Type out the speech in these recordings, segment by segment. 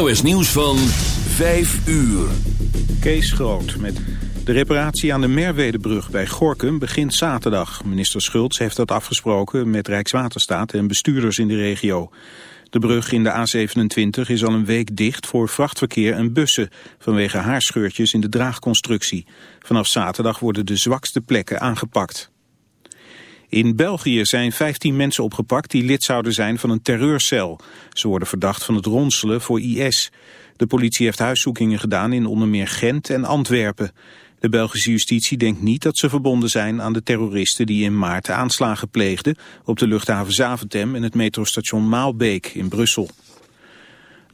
NOS Nieuws van 5 uur. Kees Groot met de reparatie aan de Merwedebrug bij Gorkum begint zaterdag. Minister Schultz heeft dat afgesproken met Rijkswaterstaat en bestuurders in de regio. De brug in de A27 is al een week dicht voor vrachtverkeer en bussen... vanwege haarscheurtjes in de draagconstructie. Vanaf zaterdag worden de zwakste plekken aangepakt. In België zijn 15 mensen opgepakt die lid zouden zijn van een terreurcel. Ze worden verdacht van het ronselen voor IS. De politie heeft huiszoekingen gedaan in onder meer Gent en Antwerpen. De Belgische justitie denkt niet dat ze verbonden zijn aan de terroristen die in maart aanslagen pleegden op de luchthaven Zaventem en het metrostation Maalbeek in Brussel.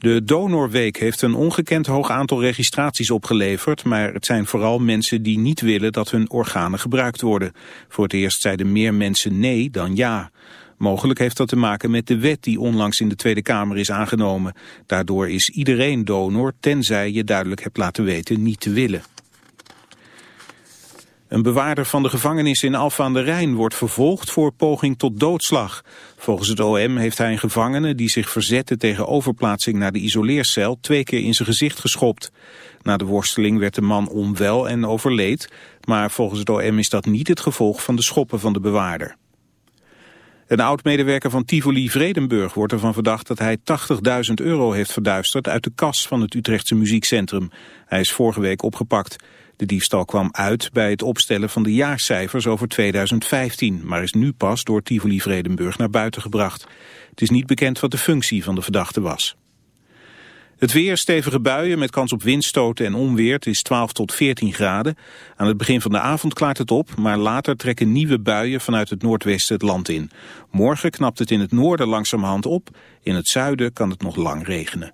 De Donorweek heeft een ongekend hoog aantal registraties opgeleverd, maar het zijn vooral mensen die niet willen dat hun organen gebruikt worden. Voor het eerst zeiden meer mensen nee dan ja. Mogelijk heeft dat te maken met de wet die onlangs in de Tweede Kamer is aangenomen. Daardoor is iedereen donor, tenzij je duidelijk hebt laten weten niet te willen. Een bewaarder van de gevangenis in Alphen aan de Rijn wordt vervolgd voor poging tot doodslag. Volgens het OM heeft hij een gevangene die zich verzette tegen overplaatsing naar de isoleercel twee keer in zijn gezicht geschopt. Na de worsteling werd de man onwel en overleed, maar volgens het OM is dat niet het gevolg van de schoppen van de bewaarder. Een oud-medewerker van Tivoli Vredenburg wordt ervan verdacht dat hij 80.000 euro heeft verduisterd uit de kas van het Utrechtse muziekcentrum. Hij is vorige week opgepakt. De diefstal kwam uit bij het opstellen van de jaarcijfers over 2015, maar is nu pas door Tivoli Vredenburg naar buiten gebracht. Het is niet bekend wat de functie van de verdachte was. Het weer, stevige buien met kans op windstoten en onweer. Is 12 tot 14 graden. Aan het begin van de avond klaart het op, maar later trekken nieuwe buien vanuit het noordwesten het land in. Morgen knapt het in het noorden langzamerhand op. In het zuiden kan het nog lang regenen.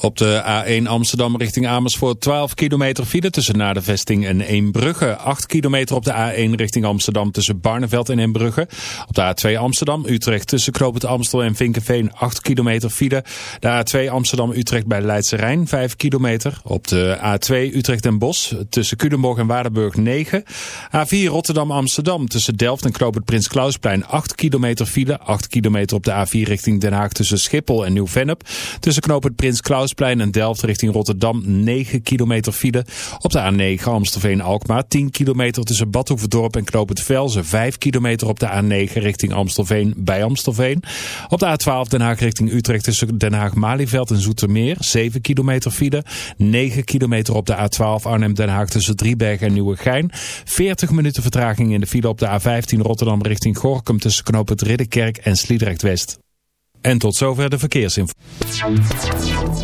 Op de A1 Amsterdam richting Amersfoort 12 kilometer file tussen naar de vesting en Eembrugge. 8 kilometer op de A1 richting Amsterdam tussen Barneveld en Eembrugge. Op de A2 Amsterdam Utrecht tussen Knoop het Amstel en Vinkenveen 8 kilometer file. De A2 Amsterdam Utrecht bij Leidse Rijn 5 kilometer. Op de A2 Utrecht en Bos tussen Culemborg en Waardenburg 9. A4 Rotterdam Amsterdam tussen Delft en Knoop het Prins Klausplein 8 kilometer file. 8 kilometer op de A4 richting Den Haag tussen Schiphol en Nieuw-Vennep. Tussen Knoop het Prins En Delft richting Rotterdam 9 kilometer file. Op de A9 Amstelveen-Alkmaar 10 kilometer tussen Badhoevedorp en Knoop het Velzen. 5 kilometer op de A9 richting Amstelveen bij Amstelveen. Op de A12 Den Haag richting Utrecht tussen Den Haag-Malieveld en Zoetermeer. 7 kilometer file. 9 kilometer op de A12 Arnhem-Den Haag tussen Driebergen en Nieuwegein. 40 minuten vertraging in de file op de A15 Rotterdam richting Gorkum tussen Knoop het Ridderkerk en Sliedrecht-West. En tot zover de verkeersinformatie.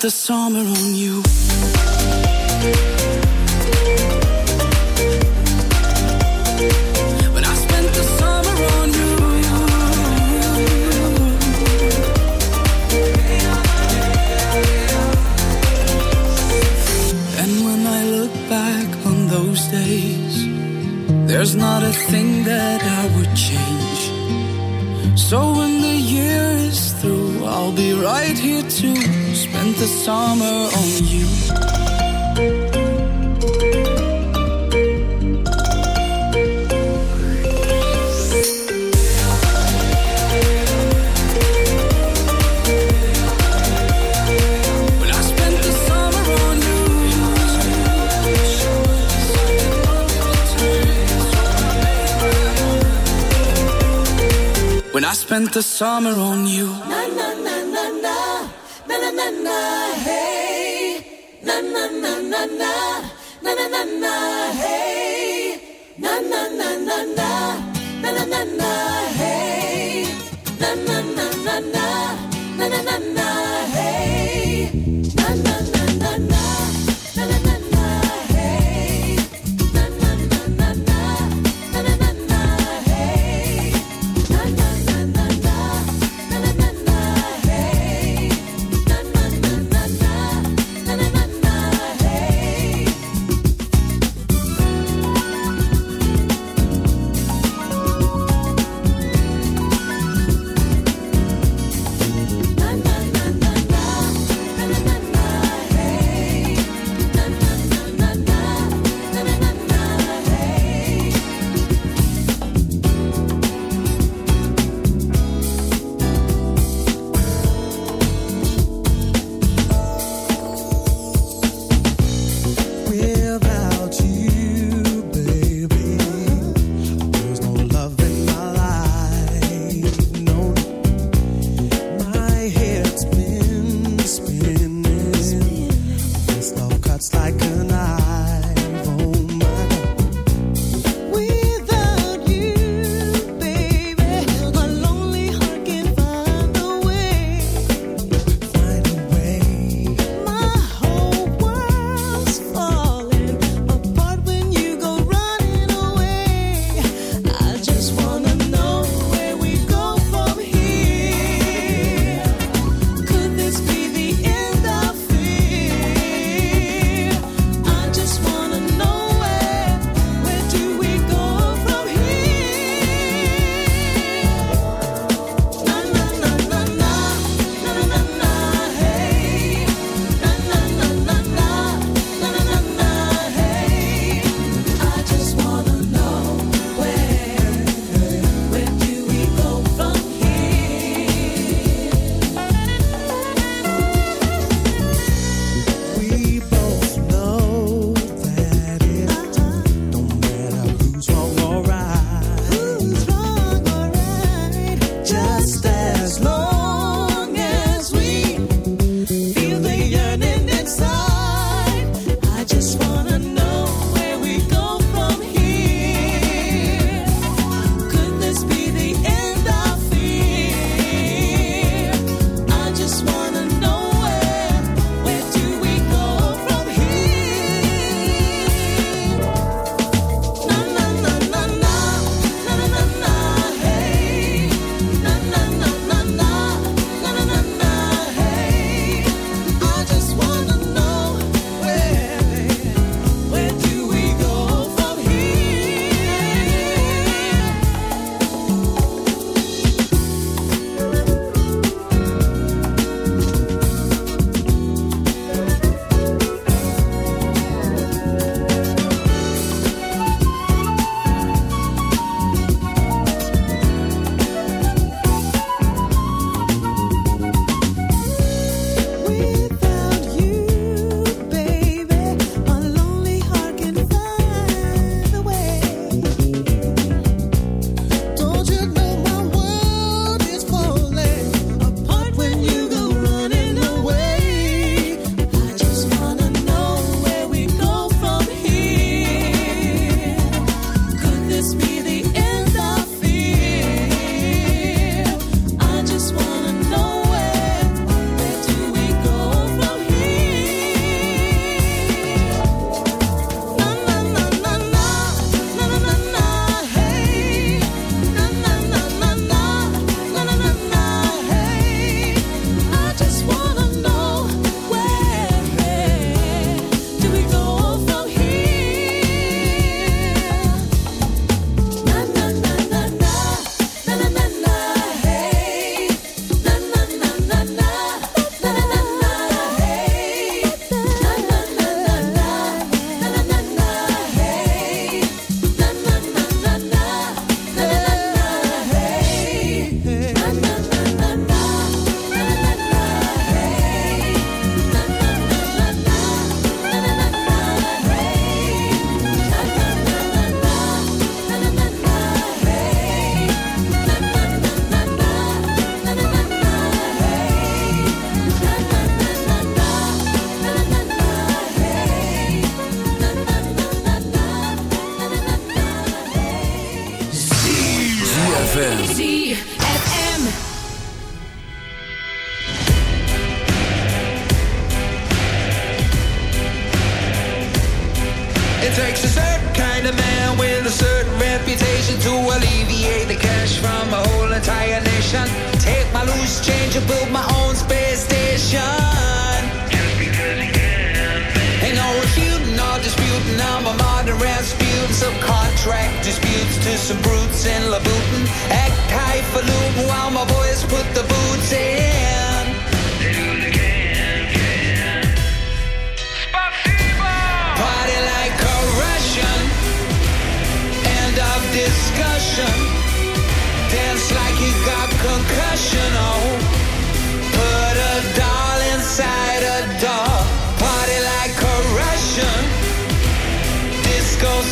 the summer on you. spent the summer on you. Na na na na na na na na na hey. Na na na na na na na na na hey. Na na na na na na na na na hey.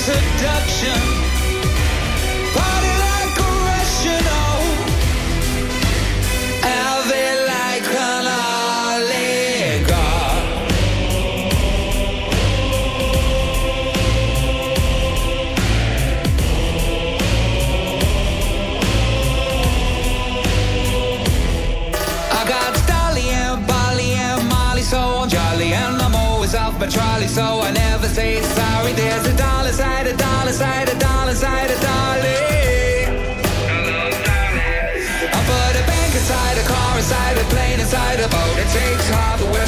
seduction.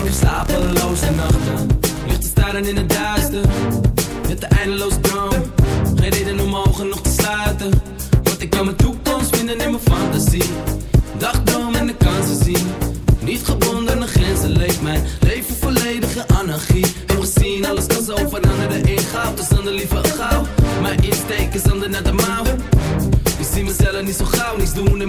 ik heb slapeloze nachten, lig te staren in het duister. Met de eindeloze droom, geen reden om ogen nog te sluiten. Want ik kan mijn toekomst vinden in mijn fantasie. Dagdroom en de kansen zien. Niet gebonden aan grenzen leeft mijn leven volledige anarchie. Heb gezien, alles kan zo veranderen in goud. Dus dan de liever gauw. Mijn insteek is ander naar de mouw. Ik zie mezelf niet zo gauw, niets doen en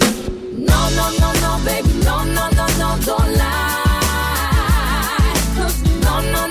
No, no, no, baby, no, no, no, no, don't lie. 'Cause no, no, no,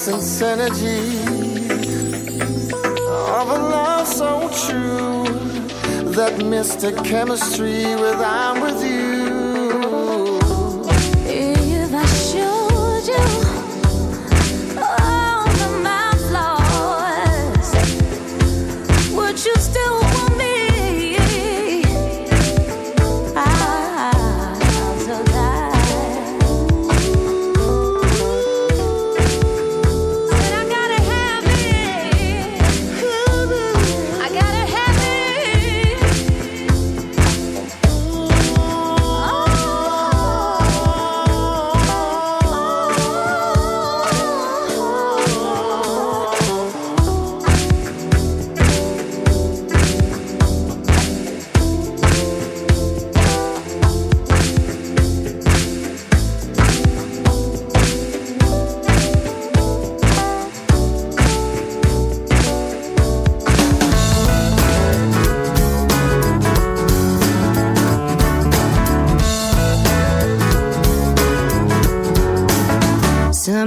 sense and of a love so true, that mystic chemistry with I'm with you.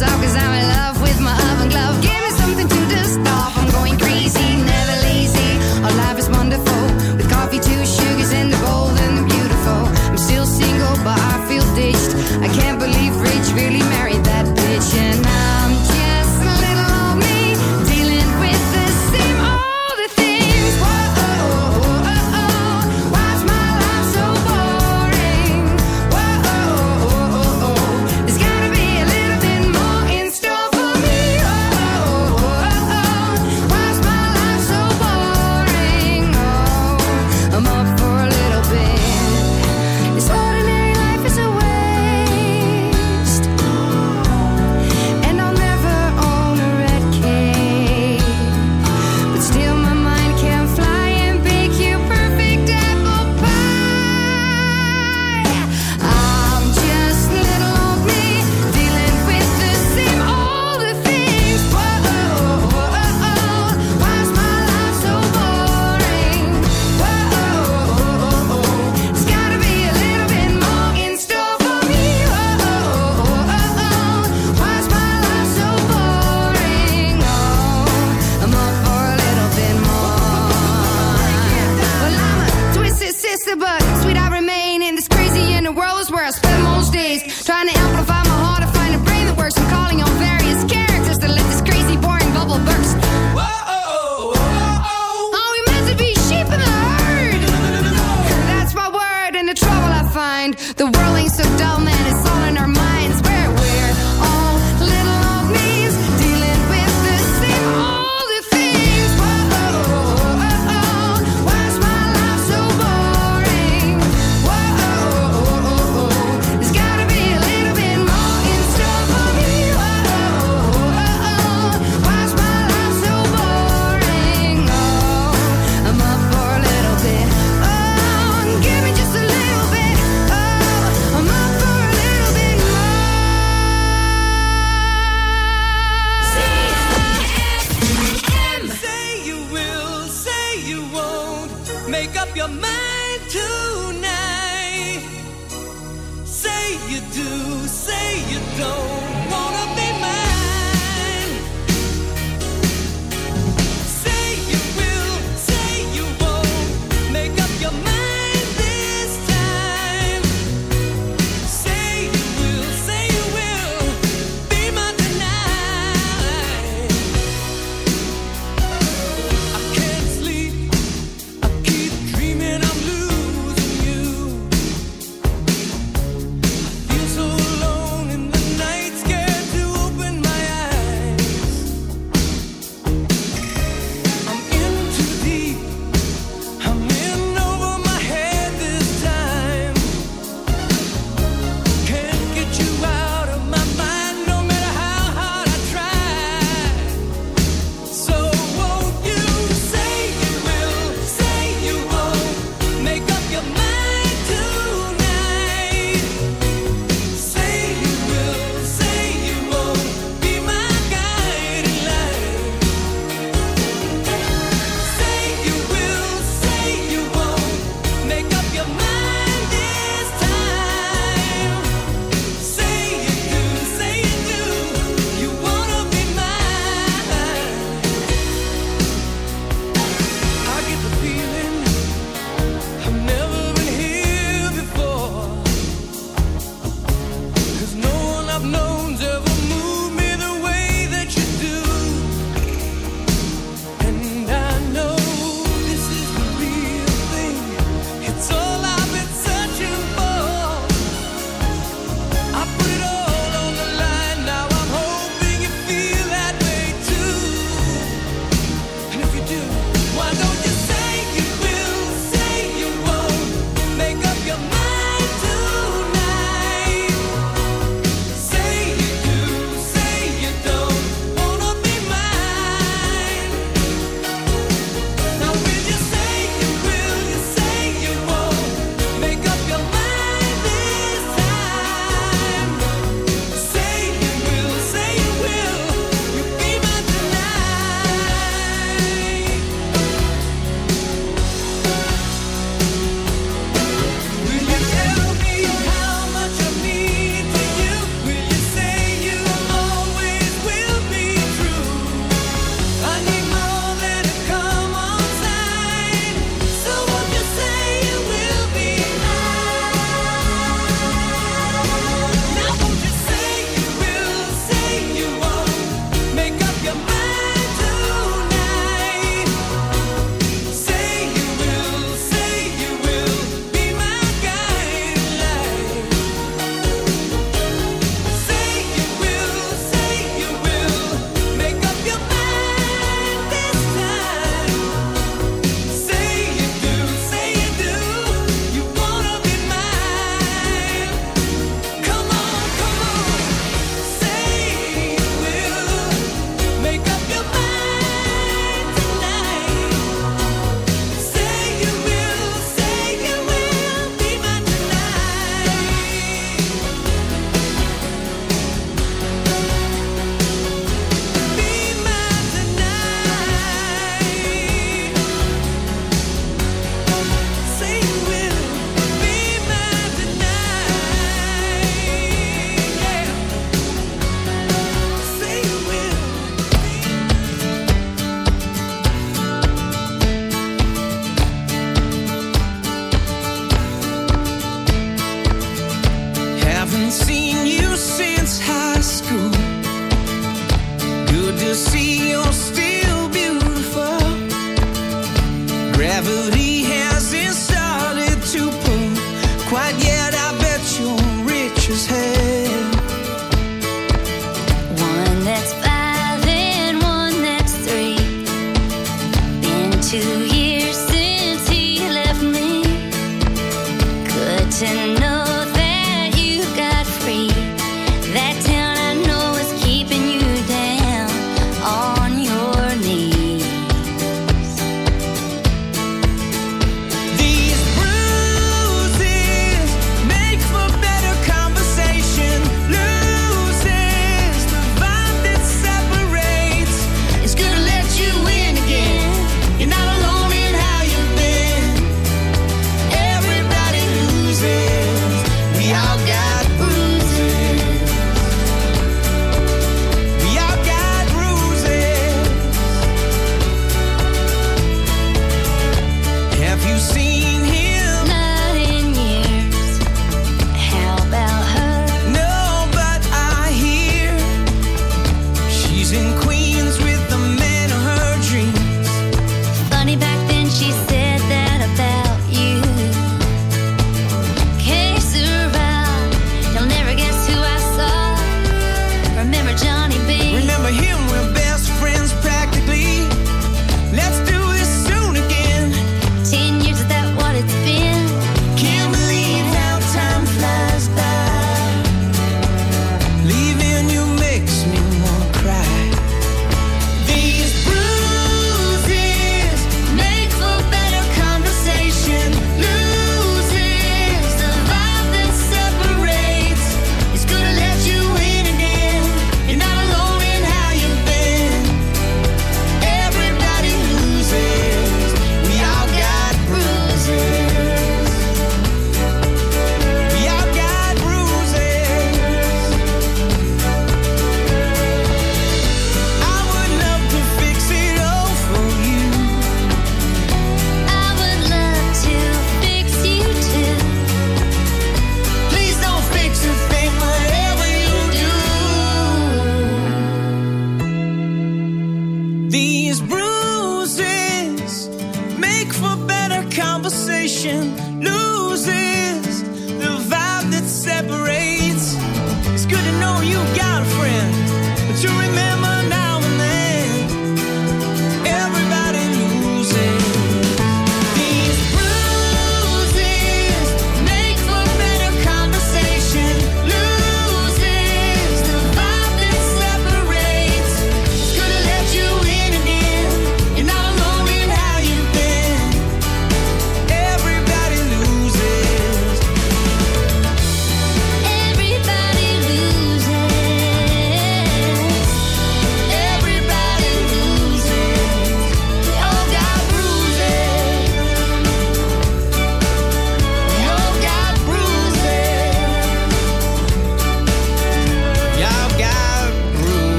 cause I'm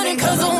running 'cause the